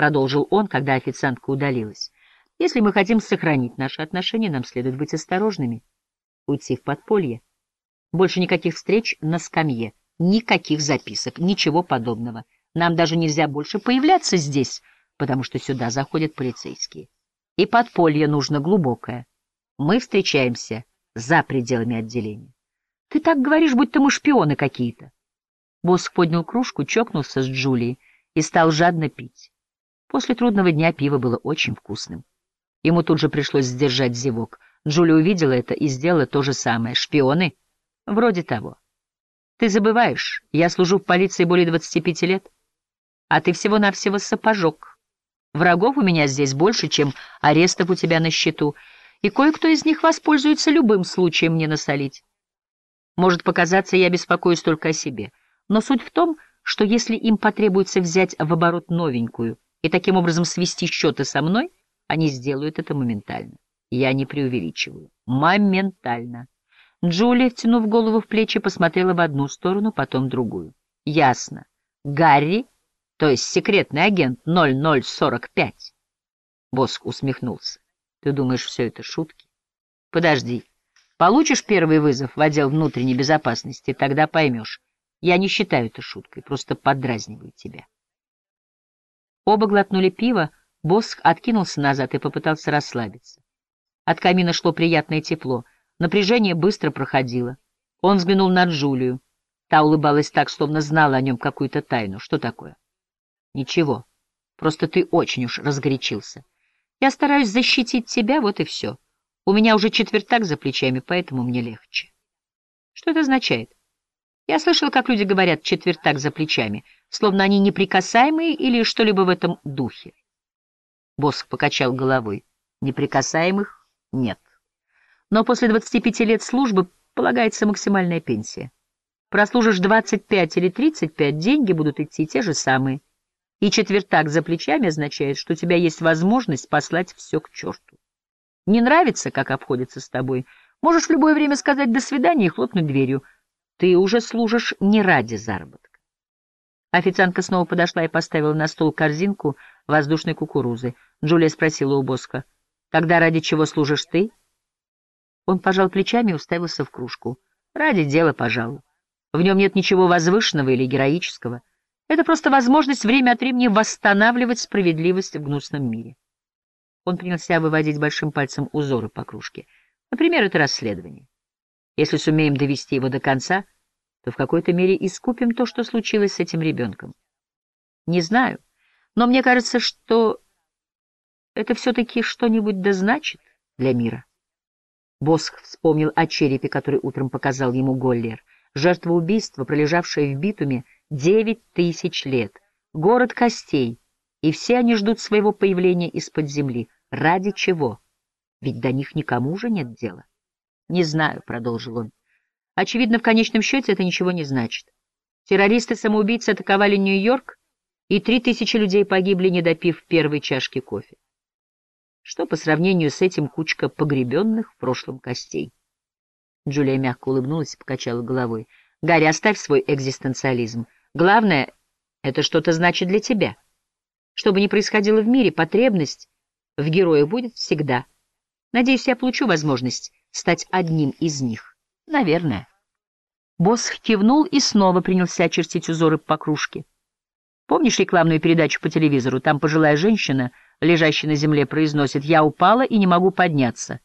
продолжил он, когда официантка удалилась. Если мы хотим сохранить наши отношения, нам следует быть осторожными. Уйти в подполье. Больше никаких встреч на скамье, никаких записок, ничего подобного. Нам даже нельзя больше появляться здесь, потому что сюда заходят полицейские. И подполье нужно глубокое. Мы встречаемся за пределами отделения. Ты так говоришь, будто мы шпионы какие-то. Босс поднял кружку, чокнулся с Джулией и стал жадно пить. После трудного дня пиво было очень вкусным. Ему тут же пришлось сдержать зевок. Джулия увидела это и сделала то же самое. Шпионы? Вроде того. Ты забываешь, я служу в полиции более 25 лет, а ты всего-навсего сапожок. Врагов у меня здесь больше, чем арестов у тебя на счету, и кое-кто из них воспользуется любым случаем мне насолить. Может показаться, я беспокоюсь только о себе, но суть в том, что если им потребуется взять в оборот новенькую и таким образом свести счеты со мной, они сделают это моментально. Я не преувеличиваю. Моментально. Джулия, втянув голову в плечи, посмотрела в одну сторону, потом в другую. Ясно. Гарри, то есть секретный агент 0045. Боск усмехнулся. Ты думаешь, все это шутки? Подожди. Получишь первый вызов в отдел внутренней безопасности, тогда поймешь. Я не считаю это шуткой, просто подразниваю тебя. Оба глотнули пиво, Боск откинулся назад и попытался расслабиться. От камина шло приятное тепло — Напряжение быстро проходило. Он взглянул на Джулию. Та улыбалась так, словно знала о нем какую-то тайну. Что такое? Ничего. Просто ты очень уж разгорячился. Я стараюсь защитить тебя, вот и все. У меня уже четвертак за плечами, поэтому мне легче. Что это означает? Я слышал, как люди говорят «четвертак за плечами», словно они неприкасаемые или что-либо в этом духе. Боск покачал головой. Неприкасаемых нет но после 25 лет службы полагается максимальная пенсия. Прослужишь 25 или 35, деньги будут идти те же самые. И четвертак за плечами означает, что у тебя есть возможность послать все к черту. Не нравится, как обходится с тобой, можешь в любое время сказать «до свидания» и хлопнуть дверью. Ты уже служишь не ради заработка. Официантка снова подошла и поставила на стол корзинку воздушной кукурузы. Джулия спросила у Боска, «Тогда ради чего служишь ты?» Он пожал плечами и уставился в кружку. Ради дела, пожалуй. В нем нет ничего возвышенного или героического. Это просто возможность время от времени восстанавливать справедливость в гнусном мире. Он принялся выводить большим пальцем узоры по кружке. Например, это расследование. Если сумеем довести его до конца, то в какой-то мере искупим то, что случилось с этим ребенком. Не знаю, но мне кажется, что это все-таки что-нибудь да значит для мира. Босх вспомнил о черепе, который утром показал ему Голлер. Жертва убийства, пролежавшая в битуме девять тысяч лет. Город костей. И все они ждут своего появления из-под земли. Ради чего? Ведь до них никому уже нет дела. «Не знаю», — продолжил он. «Очевидно, в конечном счете это ничего не значит. Террористы-самоубийцы атаковали Нью-Йорк, и три тысячи людей погибли, не допив первой чашки кофе что по сравнению с этим кучка погребенных в прошлом костей. Джулия мягко улыбнулась и покачала головой. — Гарри, оставь свой экзистенциализм. Главное, это что-то значит для тебя. Что бы ни происходило в мире, потребность в героях будет всегда. Надеюсь, я получу возможность стать одним из них. Наверное. Босс кивнул и снова принялся чертить узоры по кружке. Помнишь рекламную передачу по телевизору? Там пожилая женщина, лежащая на земле, произносит «Я упала и не могу подняться».